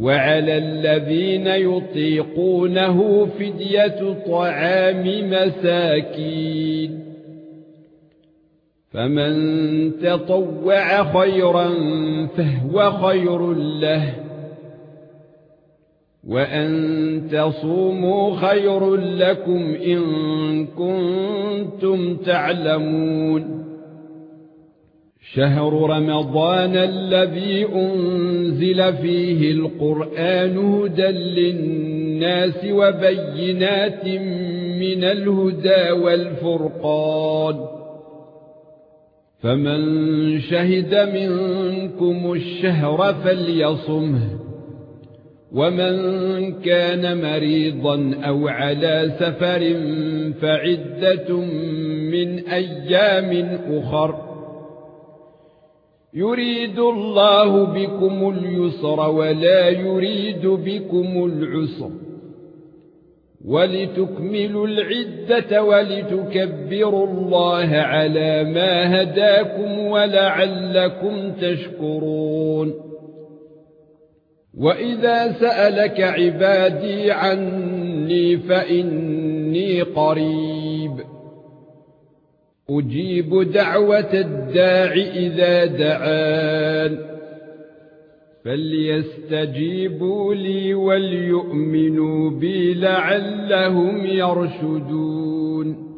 وعلى الذين يطيقونه فدية طعام مساكين. فمن تطوع خيرا فهو خير له وأن تصوموا خير لكم إن كنتم تعلمون. شهر رمضان الذي أنزل فيه القرآن هدى للناس وبينات من الهدى والفرقان. فمن شهد منكم الشهر فليصمه ومن كان مريضا أو على سفر فعدة من أيام أخر. يريد الله بكم اليسر ولا يريد بكم العسر ولتكملوا العدة ولتكبروا الله على ما هداكم ولعلكم تشكرون وإذا سألك عبادي عني فإني قريب أجيب دعوة الداع إذا دعان. فليستجيبوا لي وليؤمنوا بي لعلهم يرشدون.